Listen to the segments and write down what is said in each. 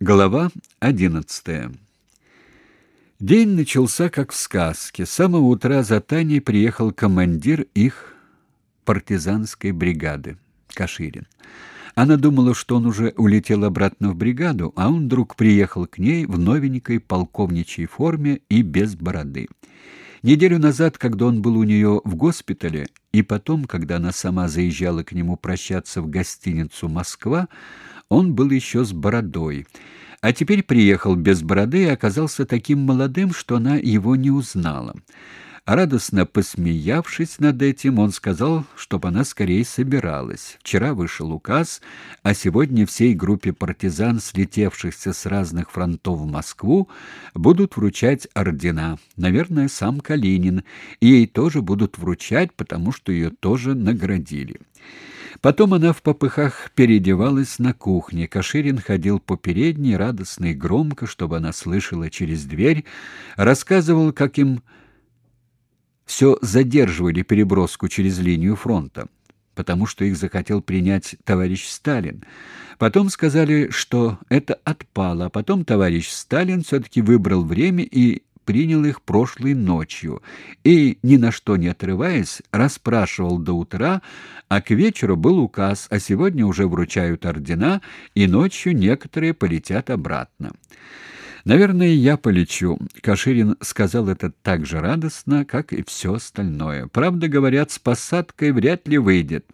Глава одиннадцатая День начался как в сказке. С самого утра за Таней приехал командир их партизанской бригады, Каширин. Она думала, что он уже улетел обратно в бригаду, а он вдруг приехал к ней в новенькой полковничьей форме и без бороды. Неделю назад, когда он был у нее в госпитале, и потом, когда она сама заезжала к нему прощаться в гостиницу «Москва», он был еще с бородой. А теперь приехал без бороды и оказался таким молодым, что она его не узнала. Радостно посмеявшись над этим, он сказал, чтобы она скорее собиралась. Вчера вышел указ, а сегодня всей группе партизан, слетевшихся с разных фронтов в Москву, будут вручать ордена. Наверное, сам Калинин. И ей тоже будут вручать, потому что ее тоже наградили. Потом она в попыхах переодевалась на кухне. Каширин ходил по передней, радостно и громко, чтобы она слышала через дверь, рассказывал, как им все задерживали переброску через линию фронта, потому что их захотел принять товарищ Сталин. Потом сказали, что это отпало, а потом товарищ Сталин все-таки выбрал время и принял их прошлой ночью и, ни на что не отрываясь, расспрашивал до утра, а к вечеру был указ, а сегодня уже вручают ордена, и ночью некоторые полетят обратно. Наверное, я полечу. Каширин сказал это так же радостно, как и все остальное. Правда, говорят, с посадкой вряд ли выйдет.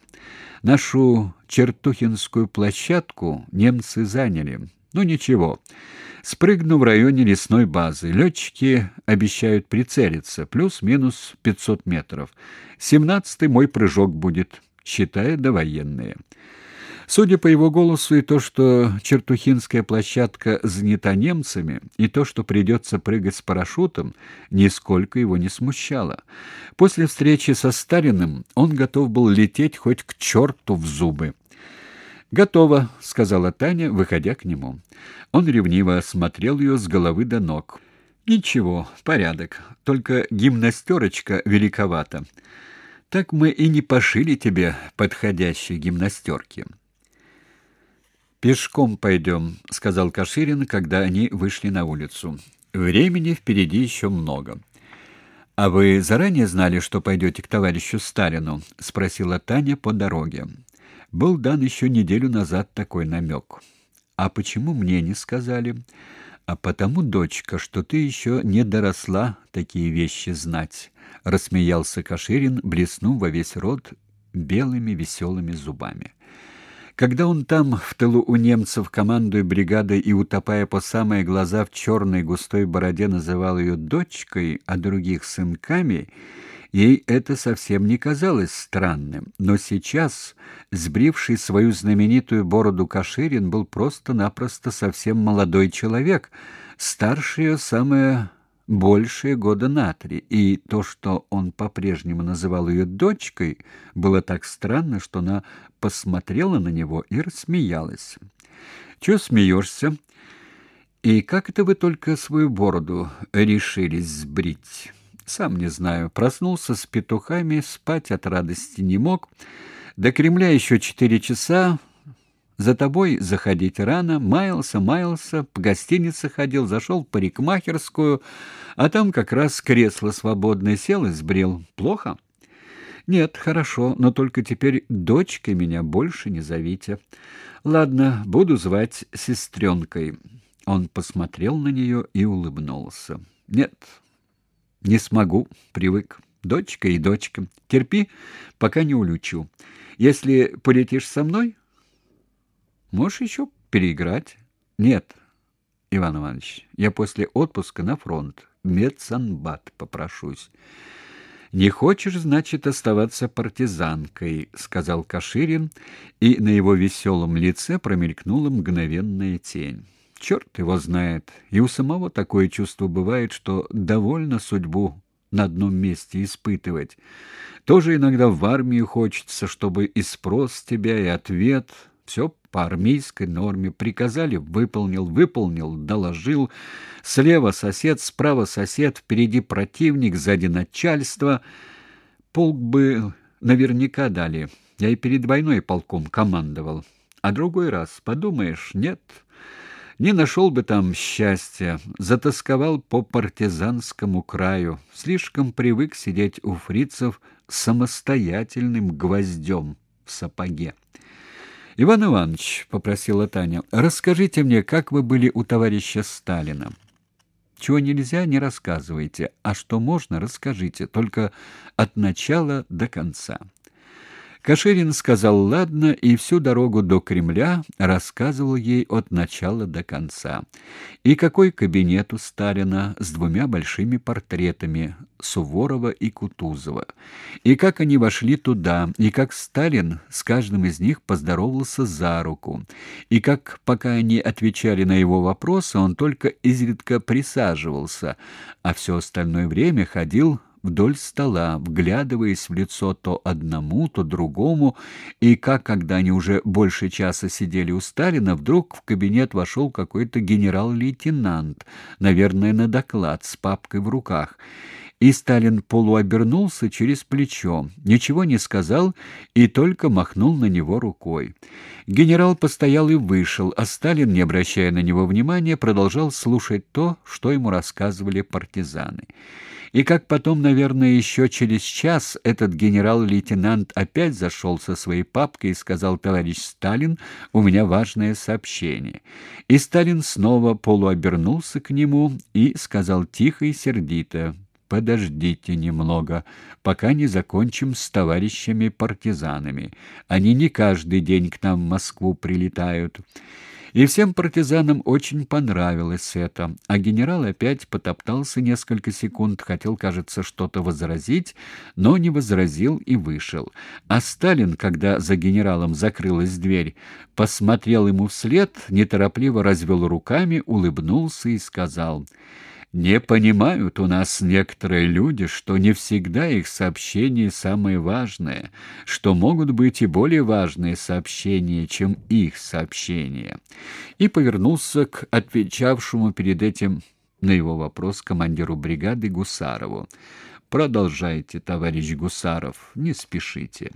Нашу Чертухинскую площадку немцы заняли. Ну ничего. Спрыгну в районе лесной базы. Летчики обещают прицелиться, плюс-минус 500 метров. Семнадцатый мой прыжок будет, считая довоенные. Судя по его голосу и то, что Чертухинская площадка занята немцами, и то, что придется прыгать с парашютом, нисколько его не смущало. После встречи со Сталиным он готов был лететь хоть к черту в зубы. «Готово», — сказала Таня, выходя к нему. Он ревниво осмотрел ее с головы до ног. «Ничего, порядок, только гимнастерочка великовата. Так мы и не пошили тебе подходящей гимнастерки». «Пешком пойдем», — сказал Каширин, когда они вышли на улицу. «Времени впереди еще много». «А вы заранее знали, что пойдете к товарищу Сталину?» — спросила Таня по дороге. Был дан еще неделю назад такой намек. А почему мне не сказали? А потому, дочка, что ты еще не доросла такие вещи знать, рассмеялся Каширин, блеснув во весь рот белыми веселыми зубами. Когда он там, в тылу у немцев, командуя бригадой и утопая по самые глаза в черной густой бороде, называл ее дочкой, а других сынками, Ей это совсем не казалось странным, но сейчас, сбривший свою знаменитую бороду Каширин, был просто-напросто совсем молодой человек, старше ее самое большее года на три, и то, что он по-прежнему называл ее дочкой, было так странно, что она посмотрела на него и рассмеялась. «Чего смеешься? И как это вы только свою бороду решились сбрить?» Сам не знаю. Проснулся с петухами, спать от радости не мог. До Кремля еще четыре часа. За тобой заходить рано. Маялся, маялся, по гостинице ходил, зашел в парикмахерскую, а там как раз кресло свободное сел и сбрил. Плохо? Нет, хорошо, но только теперь дочкой меня больше не зовите. Ладно, буду звать сестренкой. Он посмотрел на нее и улыбнулся. Нет, не смогу, привык. Дочка и дочка. Терпи, пока не улечу. Если полетишь со мной, можешь еще переиграть. Нет, Иван Иванович, я после отпуска на фронт. Медсанбат попрошусь. Не хочешь, значит, оставаться партизанкой, сказал Каширин, и на его веселом лице промелькнула мгновенная тень. Черт его знает. И у самого такое чувство бывает, что довольно судьбу на одном месте испытывать. Тоже иногда в армию хочется, чтобы и спрос тебя, и ответ. Все по армейской норме. Приказали — выполнил, выполнил, доложил. Слева сосед, справа сосед, впереди противник, сзади начальство. Полк бы наверняка дали. Я и перед войной полком командовал. А другой раз, подумаешь, нет... Не нашел бы там счастья, затасковал по партизанскому краю, слишком привык сидеть у фрицев самостоятельным гвоздем в сапоге. Иван Иванович, попросила Таня, расскажите мне, как вы были у товарища Сталина. Чего нельзя, не рассказывайте, а что можно, расскажите, только от начала до конца. Каширин сказал «ладно» и всю дорогу до Кремля рассказывал ей от начала до конца. И какой кабинет у Сталина с двумя большими портретами Суворова и Кутузова. И как они вошли туда, и как Сталин с каждым из них поздоровался за руку. И как, пока они отвечали на его вопросы, он только изредка присаживался, а все остальное время ходил вдоль стола, вглядываясь в лицо то одному, то другому, и как, когда они уже больше часа сидели у Сталина, вдруг в кабинет вошел какой-то генерал-лейтенант, наверное, на доклад с папкой в руках. И Сталин полуобернулся через плечо, ничего не сказал и только махнул на него рукой. Генерал постоял и вышел, а Сталин, не обращая на него внимания, продолжал слушать то, что ему рассказывали партизаны. И как потом, наверное, еще через час этот генерал-лейтенант опять зашел со своей папкой и сказал, товарищ Сталин, у меня важное сообщение. И Сталин снова полуобернулся к нему и сказал тихо и сердито, подождите немного, пока не закончим с товарищами-партизанами. Они не каждый день к нам в Москву прилетают. И всем партизанам очень понравилось это. А генерал опять потоптался несколько секунд, хотел, кажется, что-то возразить, но не возразил и вышел. А Сталин, когда за генералом закрылась дверь, посмотрел ему вслед, неторопливо развел руками, улыбнулся и сказал: не понимают у нас некоторые люди, что не всегда их сообщение самое важное, что могут быть и более важные сообщения, чем их сообщения. И повернулся к отвечавшему перед этим на его вопрос командиру бригады Гусарову. Продолжайте, товарищ Гусаров, не спешите.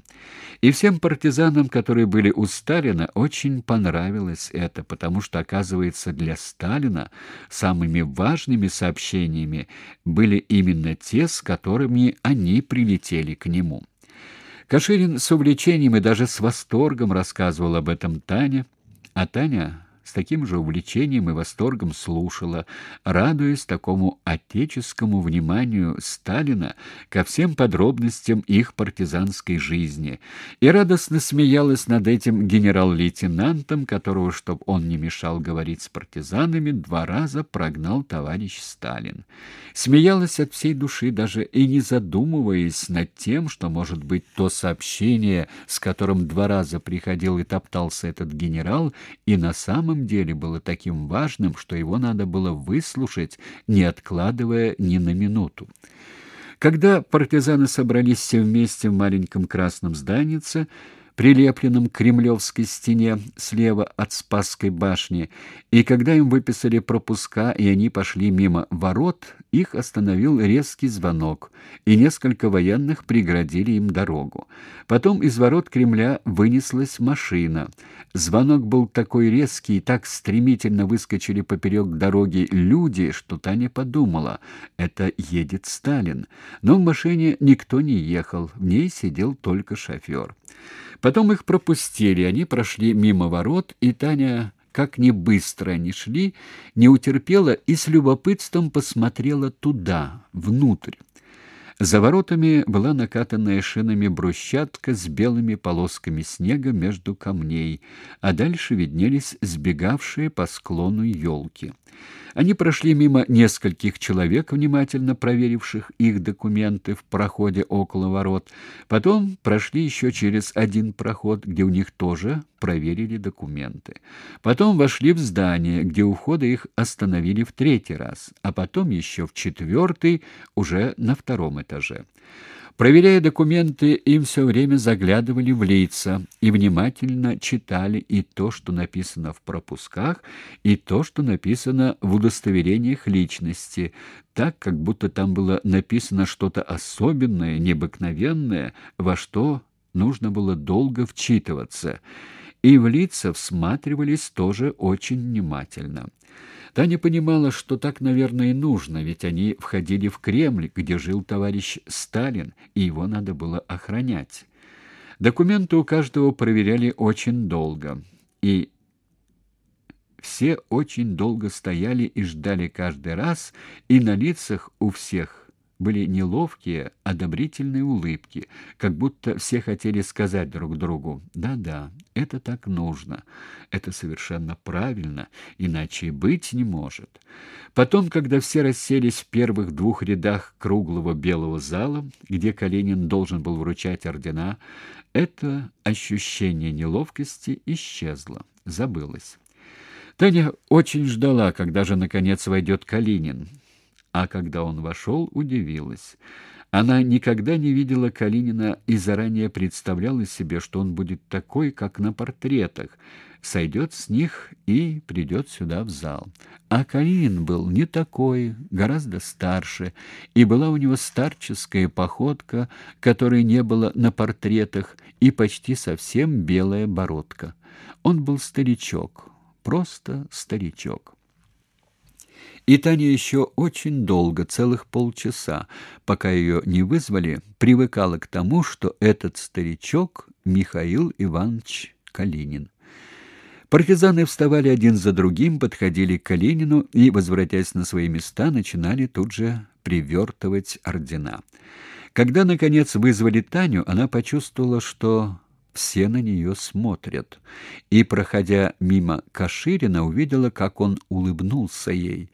И всем партизанам, которые были у Сталина, очень понравилось это, потому что, оказывается, для Сталина самыми важными сообщениями были именно те, с которыми они прилетели к нему. Каширин с увлечением и даже с восторгом рассказывал об этом Тане, а Таня с таким же увлечением и восторгом слушала, радуясь такому отеческому вниманию Сталина ко всем подробностям их партизанской жизни, и радостно смеялась над этим генерал-лейтенантом, которого, чтобы он не мешал говорить с партизанами, два раза прогнал товарищ Сталин. Смеялась от всей души, даже и не задумываясь над тем, что, может быть, то сообщение, с которым два раза приходил и топтался этот генерал, и на самом самом деле было таким важным, что его надо было выслушать, не откладывая ни на минуту. Когда партизаны собрались все вместе в маленьком красном зданице, прилепленном к кремлевской стене слева от Спасской башни, и когда им выписали пропуска, и они пошли мимо ворот, их остановил резкий звонок, и несколько военных преградили им дорогу. Потом из ворот Кремля вынеслась машина. Звонок был такой резкий, и так стремительно выскочили поперек дороги люди, что Таня подумала, это едет Сталин. Но в машине никто не ехал, в ней сидел только шофер. Потом их пропустили, они прошли мимо ворот, и Таня, как ни быстро они шли, не утерпела и с любопытством посмотрела туда, внутрь. За воротами была накатанная шинами брусчатка с белыми полосками снега между камней, а дальше виднелись сбегавшие по склону елки. Они прошли мимо нескольких человек, внимательно проверивших их документы в проходе около ворот. Потом прошли еще через один проход, где у них тоже проверили документы. Потом вошли в здание, где у входа их остановили в третий раз, а потом еще в четвертый, уже на втором этаже. Проверяя документы, им все время заглядывали в лица и внимательно читали и то, что написано в пропусках, и то, что написано в удостоверениях личности, так, как будто там было написано что-то особенное, необыкновенное, во что нужно было долго вчитываться. и в лица всматривались тоже очень внимательно. Таня понимала, что так, наверное, и нужно, ведь они входили в Кремль, где жил товарищ Сталин, и его надо было охранять. Документы у каждого проверяли очень долго, и все очень долго стояли и ждали каждый раз, и на лицах у всех были неловкие, одобрительные улыбки, как будто все хотели сказать друг другу «Да-да, это так нужно, это совершенно правильно, иначе и быть не может». Потом, когда все расселись в первых двух рядах круглого белого зала, где Калинин должен был вручать ордена, это ощущение неловкости исчезло, забылось. Таня очень ждала, когда же, наконец, войдет Калинин а когда он вошел, удивилась. Она никогда не видела Калинина и заранее представляла себе, что он будет такой, как на портретах, сойдет с них и придет сюда в зал. А Калинин был не такой, гораздо старше, и была у него старческая походка, которой не было на портретах, и почти совсем белая бородка. Он был старичок, просто старичок. И Таня еще очень долго, целых полчаса, пока ее не вызвали, привыкала к тому, что этот старичок Михаил Иванович Калинин. Партизаны вставали один за другим, подходили к Калинину и, возвратясь на свои места, начинали тут же привертывать ордена. Когда, наконец, вызвали Таню, она почувствовала, что все на нее смотрят, и, проходя мимо Каширина, увидела, как он улыбнулся ей,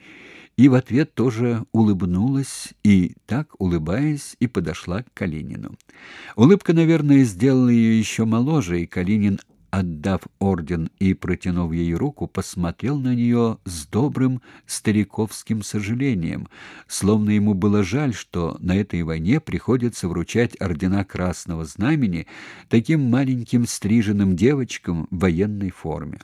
и в ответ тоже улыбнулась, и так, улыбаясь, и подошла к Калинину. Улыбка, наверное, сделала ее еще моложе, и Калинин отдав орден и протянув ей руку, посмотрел на нее с добрым стариковским сожалением, словно ему было жаль, что на этой войне приходится вручать ордена Красного Знамени таким маленьким стриженным девочкам в военной форме.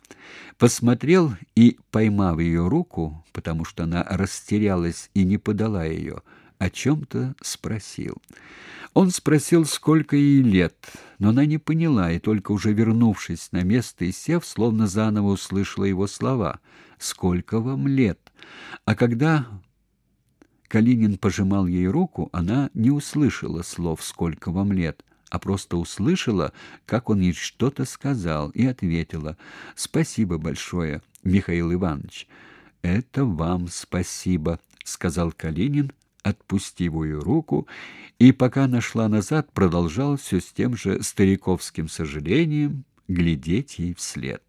Посмотрел и, поймав ее руку, потому что она растерялась и не подала ее, о чем-то спросил. Он спросил, сколько ей лет, но она не поняла, и только уже вернувшись на место и сев, словно заново услышала его слова «Сколько вам лет?». А когда Калинин пожимал ей руку, она не услышала слов «Сколько вам лет?», а просто услышала, как он ей что-то сказал, и ответила «Спасибо большое, Михаил Иванович». «Это вам спасибо», — сказал Калинин, отпустив ее руку, и пока она шла назад, продолжал все с тем же стариковским сожалением глядеть ей вслед.